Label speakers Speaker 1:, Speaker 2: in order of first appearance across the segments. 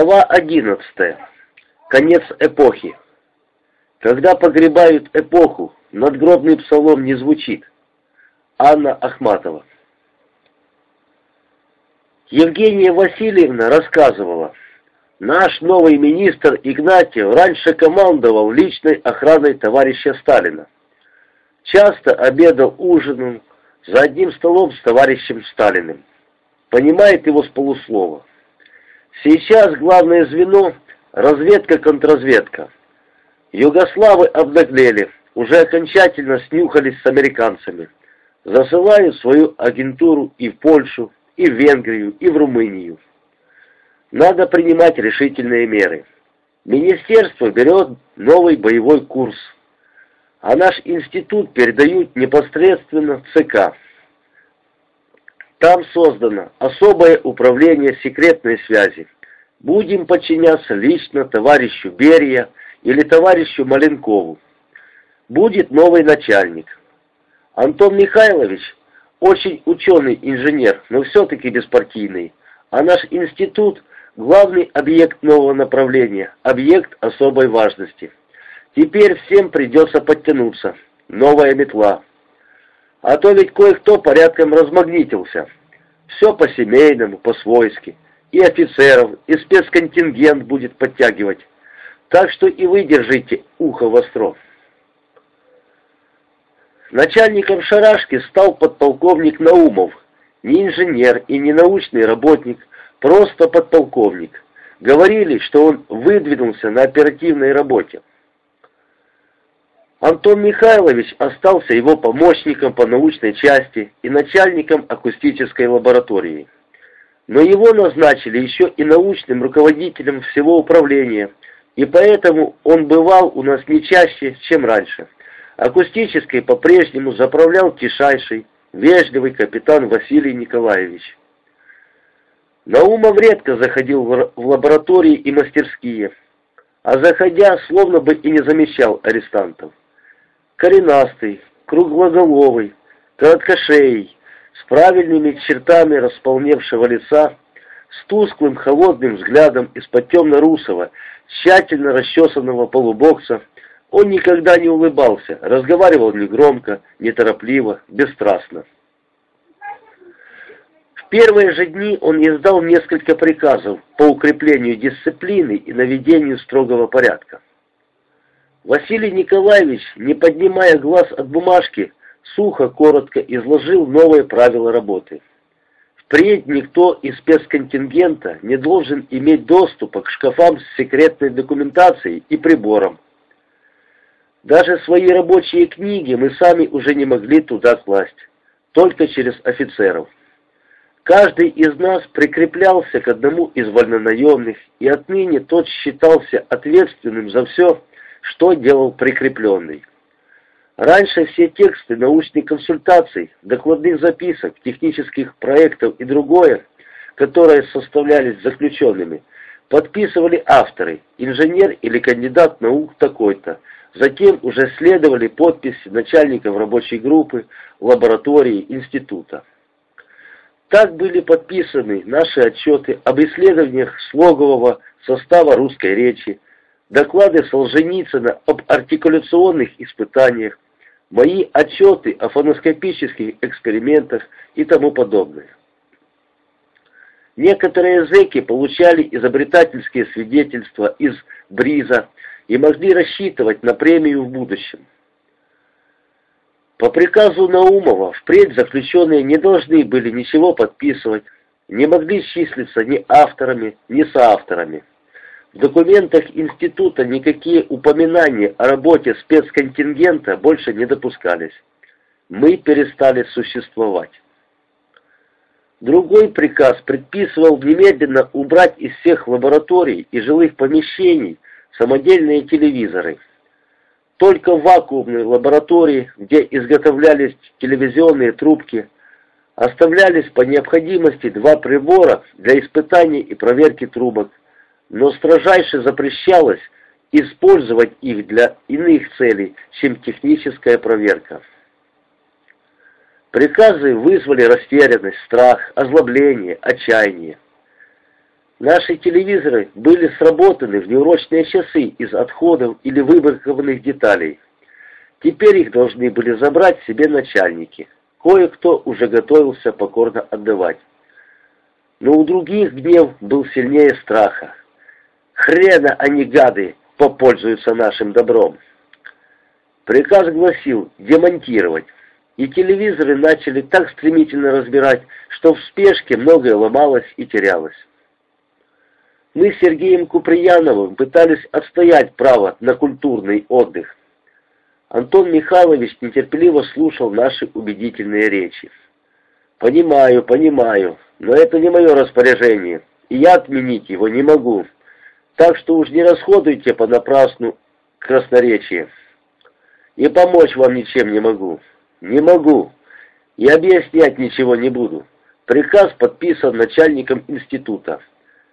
Speaker 1: Глава 11. Конец эпохи. Когда погребают эпоху, надгробный псалом не звучит. Анна Ахматова. Евгения Васильевна рассказывала, наш новый министр Игнатьев раньше командовал личной охраной товарища Сталина. Часто обедал, ужинал за одним столом с товарищем Сталиным. Понимает его с полуслова. Сейчас главное звено – разведка-контрразведка. Югославы обнаглели, уже окончательно снюхались с американцами. Засылают свою агентуру и в Польшу, и в Венгрию, и в Румынию. Надо принимать решительные меры. Министерство берет новый боевой курс, а наш институт передают непосредственно ЦК. Там создано особое управление секретной связи. Будем подчиняться лично товарищу Берия или товарищу Маленкову. Будет новый начальник. Антон Михайлович очень ученый инженер, но все-таки беспартийный. А наш институт – главный объект нового направления, объект особой важности. Теперь всем придется подтянуться. Новая метла. А то ведь кое-кто порядком размагнитился. Все по-семейному, по-свойски. И офицеров, и спецконтингент будет подтягивать. Так что и вы держите ухо востро. Начальником шарашки стал подполковник Наумов. Не инженер и не научный работник, просто подполковник. Говорили, что он выдвинулся на оперативной работе. Антон Михайлович остался его помощником по научной части и начальником акустической лаборатории. Но его назначили еще и научным руководителем всего управления, и поэтому он бывал у нас не чаще, чем раньше. Акустической по-прежнему заправлял тишайший, вежливый капитан Василий Николаевич. Наумов редко заходил в лаборатории и мастерские, а заходя, словно бы и не замечал арестантов коренастый, круглоголовый, короткошеей, с правильными чертами располневшего лица, с тусклым холодным взглядом из-под темно-русого, тщательно расчесанного полубокса, он никогда не улыбался, разговаривал негромко, неторопливо, бесстрастно. В первые же дни он издал несколько приказов по укреплению дисциплины и наведению строгого порядка. Василий Николаевич, не поднимая глаз от бумажки, сухо, коротко изложил новые правила работы. Впредь никто из спецконтингента не должен иметь доступа к шкафам с секретной документацией и приборам. Даже свои рабочие книги мы сами уже не могли туда класть, только через офицеров. Каждый из нас прикреплялся к одному из вольнонаемных, и отныне тот считался ответственным за все, что делал прикрепленный. Раньше все тексты научных консультаций, докладных записок, технических проектов и другое, которые составлялись заключенными, подписывали авторы, инженер или кандидат наук такой-то. Затем уже следовали подписи начальников рабочей группы, лаборатории, института. Так были подписаны наши отчеты об исследованиях слогового состава русской речи, доклады Солженицына об артикуляционных испытаниях, мои отчеты о фоноскопических экспериментах и тому подобное. Некоторые зэки получали изобретательские свидетельства из БРИЗа и могли рассчитывать на премию в будущем. По приказу Наумова впредь заключенные не должны были ничего подписывать, не могли числиться ни авторами, ни соавторами. В документах института никакие упоминания о работе спецконтингента больше не допускались. Мы перестали существовать. Другой приказ предписывал немедленно убрать из всех лабораторий и жилых помещений самодельные телевизоры. Только в вакуумной лаборатории, где изготовлялись телевизионные трубки, оставлялись по необходимости два прибора для испытаний и проверки трубок, но строжайше запрещалось использовать их для иных целей, чем техническая проверка. Приказы вызвали растерянность, страх, озлобление, отчаяние. Наши телевизоры были сработаны в неурочные часы из отходов или выбракованных деталей. Теперь их должны были забрать себе начальники. Кое-кто уже готовился покорно отдавать. Но у других гнев был сильнее страха. Хрена они, гады, попользуются нашим добром. Приказ гласил демонтировать, и телевизоры начали так стремительно разбирать, что в спешке многое ломалось и терялось. Мы с Сергеем Куприяновым пытались отстоять право на культурный отдых. Антон Михайлович нетерпеливо слушал наши убедительные речи. «Понимаю, понимаю, но это не мое распоряжение, и я отменить его не могу. Так что уж не расходуйте понапрасну красноречие. И помочь вам ничем не могу. Не могу. И объяснять ничего не буду. Приказ подписан начальником института.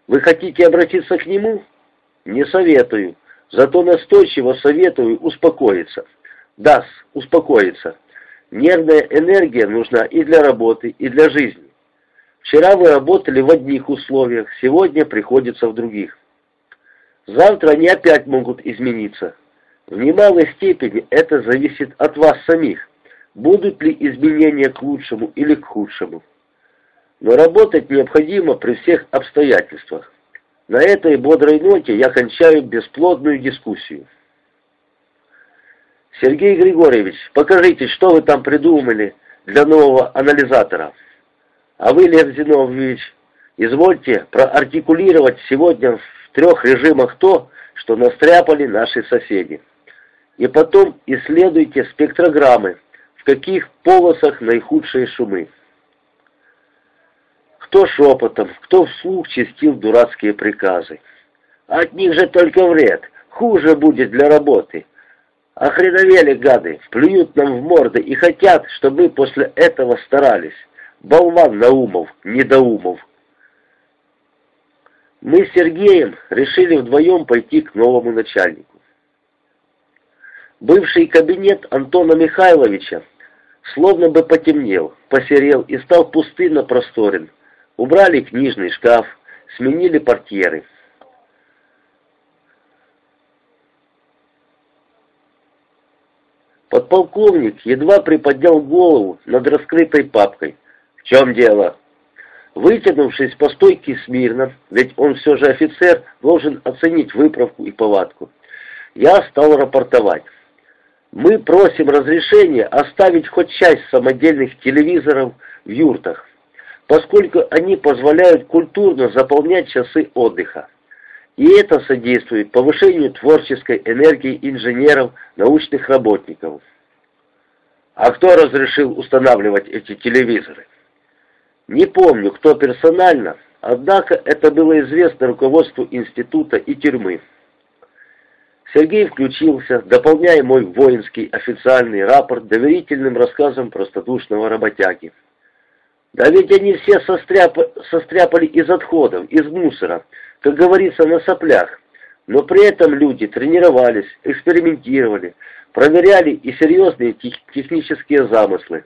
Speaker 1: Вы хотите обратиться к нему? Не советую. Зато настойчиво советую успокоиться. Да, успокоиться. Нервная энергия нужна и для работы, и для жизни. Вчера вы работали в одних условиях, сегодня приходится в других. Завтра они опять могут измениться. В немалой степени это зависит от вас самих. Будут ли изменения к лучшему или к худшему. Но работать необходимо при всех обстоятельствах. На этой бодрой ноте я кончаю бесплодную дискуссию. Сергей Григорьевич, покажите, что вы там придумали для нового анализатора. А вы, Лев Зиновьевич, извольте проартикулировать сегодня трех режимах то, что настряпали наши соседи. И потом исследуйте спектрограммы, в каких полосах наихудшие шумы. Кто шепотом, кто вслух чистил дурацкие приказы. От них же только вред, хуже будет для работы. Охреновели гады, плюют нам в морды и хотят, чтобы после этого старались. Болван Наумов, недоумов. Мы с Сергеем решили вдвоем пойти к новому начальнику. Бывший кабинет Антона Михайловича словно бы потемнел, посерел и стал пустынно просторен. Убрали книжный шкаф, сменили портьеры. Подполковник едва приподнял голову над раскрытой папкой. «В чем дело?» Вытянувшись по стойке смирно, ведь он все же офицер, должен оценить выправку и повадку, я стал рапортовать. Мы просим разрешения оставить хоть часть самодельных телевизоров в юртах поскольку они позволяют культурно заполнять часы отдыха. И это содействует повышению творческой энергии инженеров, научных работников. А кто разрешил устанавливать эти телевизоры? Не помню, кто персонально, однако это было известно руководству института и тюрьмы. Сергей включился, дополняя мой воинский официальный рапорт доверительным рассказом простодушного работяги. Да ведь они все состряп... состряпали из отходов, из мусора, как говорится, на соплях. Но при этом люди тренировались, экспериментировали, проверяли и серьезные тех... технические замыслы.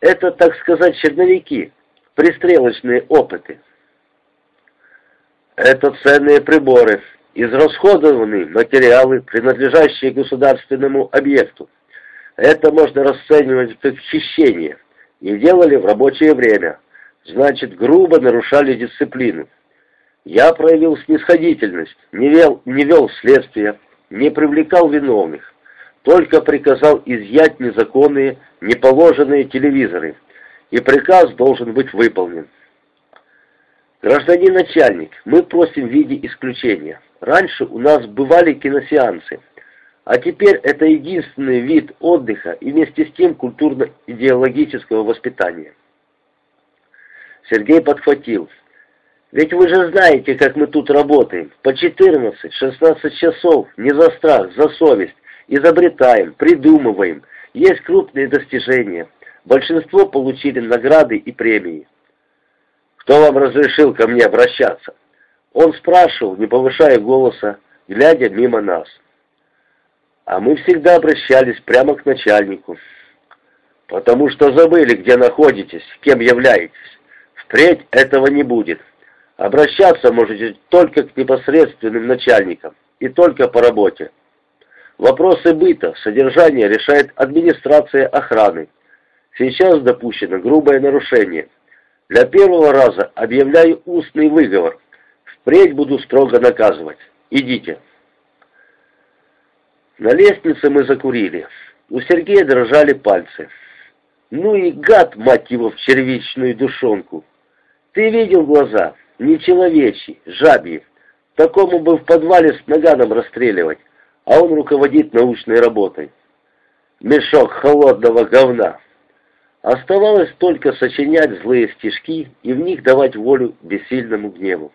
Speaker 1: Это, так сказать, черновики, пристрелочные опыты. Это ценные приборы, израсходованные материалы, принадлежащие государственному объекту. Это можно расценивать как хищение – и делали в рабочее время. Значит, грубо нарушали дисциплину. Я проявил снисходительность, не вел, не вел следствия, не привлекал виновных, только приказал изъять незаконные, неположенные телевизоры, и приказ должен быть выполнен. Гражданин начальник, мы просим в виде исключения. Раньше у нас бывали киносеансы. А теперь это единственный вид отдыха и вместе с тем культурно-идеологического воспитания. Сергей подхватил. Ведь вы же знаете, как мы тут работаем. По 14-16 часов, не за страх, за совесть. Изобретаем, придумываем. Есть крупные достижения. Большинство получили награды и премии. Кто вам разрешил ко мне обращаться? Он спрашивал, не повышая голоса, глядя мимо нас. А мы всегда обращались прямо к начальнику. Потому что забыли, где находитесь, кем являетесь. Впредь этого не будет. Обращаться можете только к непосредственным начальникам и только по работе. Вопросы быта, содержания решает администрация охраны. Сейчас допущено грубое нарушение. Для первого раза объявляю устный выговор. Впредь буду строго наказывать. Идите. На лестнице мы закурили. У Сергея дрожали пальцы. Ну и гад, мать его, в червичную душонку. Ты видел глаза? Не человечьи, жабьи. Такому бы в подвале с наганом расстреливать, а он руководит научной работой. Мешок холодного говна. Оставалось только сочинять злые стишки и в них давать волю бессильному гневу.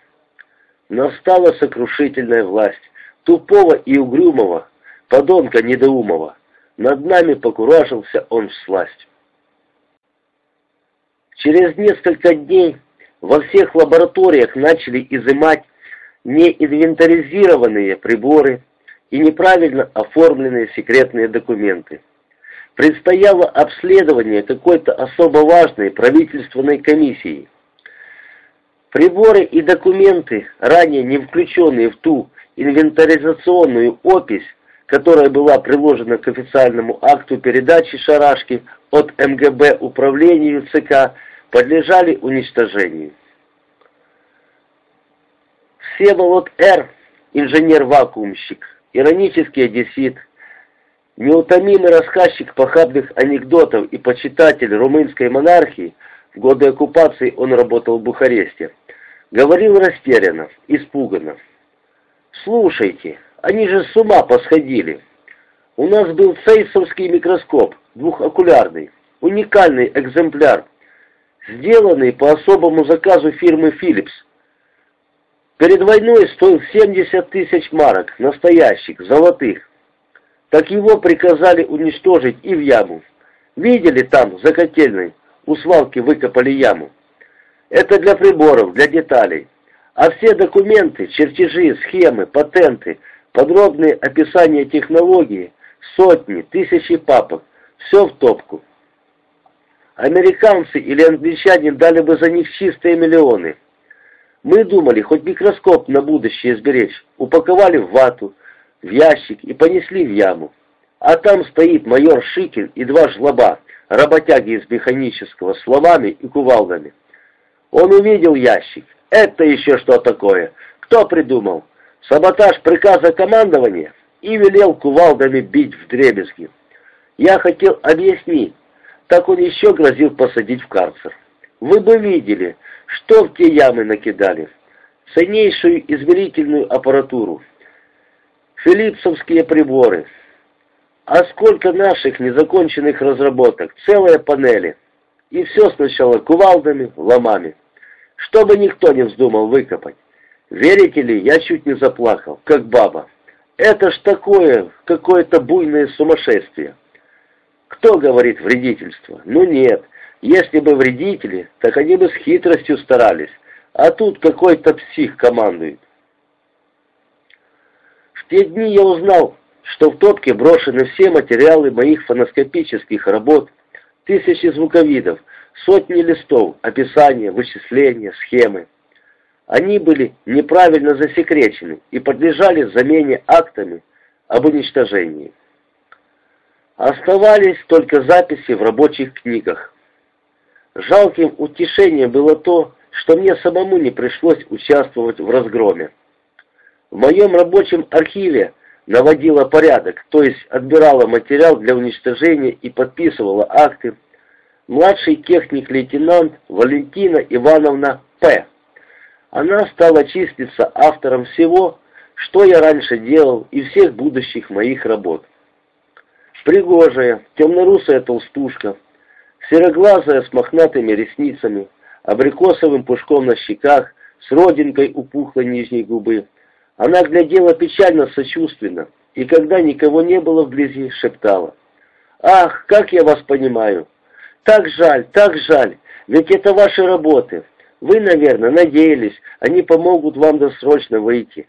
Speaker 1: Настала сокрушительная власть, тупого и угрюмого, подонка недоумого. Над нами покуражился он в сласть. Через несколько дней во всех лабораториях начали изымать неинвентаризированные приборы и неправильно оформленные секретные документы. Предстояло обследование какой-то особо важной правительственной комиссии. Приборы и документы, ранее не включенные в ту инвентаризационную опись, которая была приложена к официальному акту передачи шарашки от МГБ управлению ЦК, подлежали уничтожению. Всеволод Р., инженер-вакуумщик, иронический одессит, неутомимый рассказчик похабных анекдотов и почитатель румынской монархии, в годы оккупации он работал в Бухаресте, говорил растерянно, испуганно. «Слушайте, они же с ума посходили. У нас был цейсовский микроскоп, двухокулярный, уникальный экземпляр, сделанный по особому заказу фирмы Philips. Перед войной стоил 70 тысяч марок, настоящих, золотых. Так его приказали уничтожить и в яму. Видели там, за котельной, у свалки выкопали яму. Это для приборов, для деталей. А все документы, чертежи, схемы, патенты, подробные описания технологии, сотни, тысячи папок, все в топку. Американцы или англичане дали бы за них чистые миллионы. Мы думали, хоть микроскоп на будущее сберечь, упаковали в вату, в ящик и понесли в яму. А там стоит майор Шикин и два жлоба, работяги из механического, с ломами и кувалдами. Он увидел ящик. Это еще что такое? Кто придумал? Саботаж приказа командования? И велел кувалдами бить в дребезги. Я хотел объяснить, так он еще грозил посадить в карцер. Вы бы видели, что в те ямы накидали. Ценнейшую измерительную аппаратуру. Филипсовские приборы. А сколько наших незаконченных разработок, целые панели. И все сначала кувалдами, ломами. Чтобы никто не вздумал выкопать. Верите ли, я чуть не заплакал, как баба. Это ж такое, какое-то буйное сумасшествие. Кто говорит вредительство? Ну нет, если бы вредители, так они бы с хитростью старались, а тут какой-то псих командует. В те дни я узнал, что в топке брошены все материалы моих фоноскопических работ, тысячи звуковидов, сотни листов, описания, вычисления, схемы. Они были неправильно засекречены и подлежали замене актами об уничтожении. Оставались только записи в рабочих книгах. Жалким утешением было то, что мне самому не пришлось участвовать в разгроме. В моем рабочем архиве наводила порядок, то есть отбирала материал для уничтожения и подписывала акты, младший техник-лейтенант Валентина Ивановна П. Она стала числиться автором всего, что я раньше делал и всех будущих моих работ. Пригожая, темнорусая толстушка, сероглазая с мохнатыми ресницами, абрикосовым пушком на щеках, с родинкой у пухлой нижней губы. Она глядела печально сочувственно, и когда никого не было вблизи, шептала. «Ах, как я вас понимаю! Так жаль, так жаль, ведь это ваши работы. Вы, наверное, надеялись, они помогут вам досрочно выйти.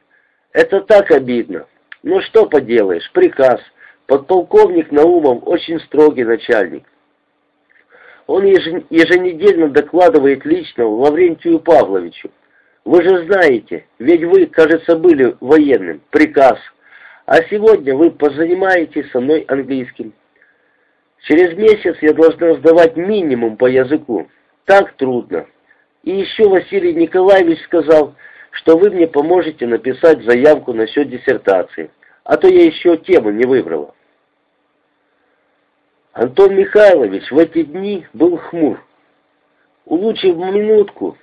Speaker 1: Это так обидно. Но что поделаешь, приказ. Подполковник Наумов очень строгий начальник. Он еженедельно докладывает лично Лаврентию Павловичу. Вы же знаете, ведь вы, кажется, были военным. Приказ. А сегодня вы позанимаетесь со мной английским. Через месяц я должна сдавать минимум по языку. Так трудно. И еще Василий Николаевич сказал, что вы мне поможете написать заявку насчет диссертации, а то я еще тему не выбрала. Антон Михайлович в эти дни был хмур. Улучив минутку,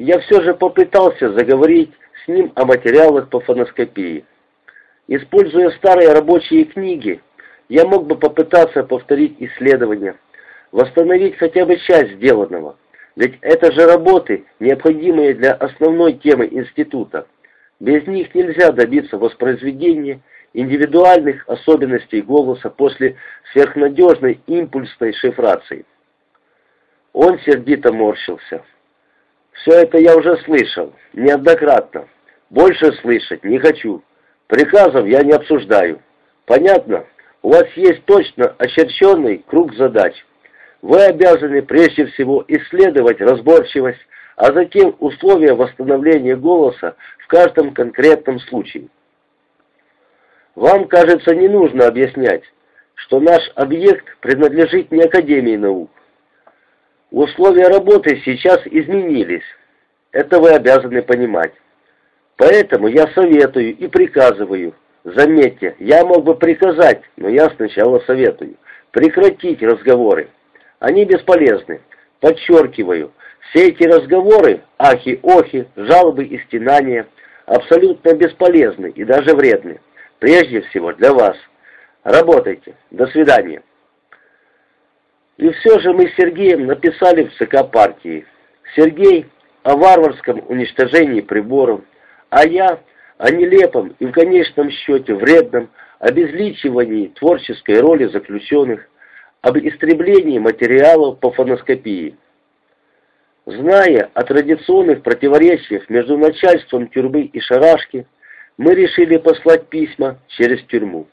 Speaker 1: я все же попытался заговорить с ним о материалах по фоноскопии. Используя старые рабочие книги, я мог бы попытаться повторить исследования, восстановить хотя бы часть сделанного. Ведь это же работы, необходимые для основной темы института. Без них нельзя добиться воспроизведения индивидуальных особенностей голоса после сверхнадежной импульсной шифрации. Он сердито морщился. «Все это я уже слышал, неоднократно. Больше слышать не хочу. Приказов я не обсуждаю. Понятно? У вас есть точно очерченный круг задач. Вы обязаны прежде всего исследовать разборчивость, а затем условия восстановления голоса в каждом конкретном случае. Вам, кажется, не нужно объяснять, что наш объект принадлежит не Академии наук. Условия работы сейчас изменились. Это вы обязаны понимать. Поэтому я советую и приказываю. Заметьте, я мог бы приказать, но я сначала советую. Прекратить разговоры. Они бесполезны. Подчеркиваю, все эти разговоры, ахи-охи, жалобы и стенания, абсолютно бесполезны и даже вредны. Прежде всего для вас. Работайте. До свидания. И все же мы с Сергеем написали в ЦК партии. Сергей о варварском уничтожении приборов, а я о нелепом и в конечном счете вредном обезличивании творческой роли заключенных, об истреблении материалов по фоноскопии. Зная о традиционных противоречиях между начальством тюрьмы и шарашки, мы решили послать письма через тюрьму.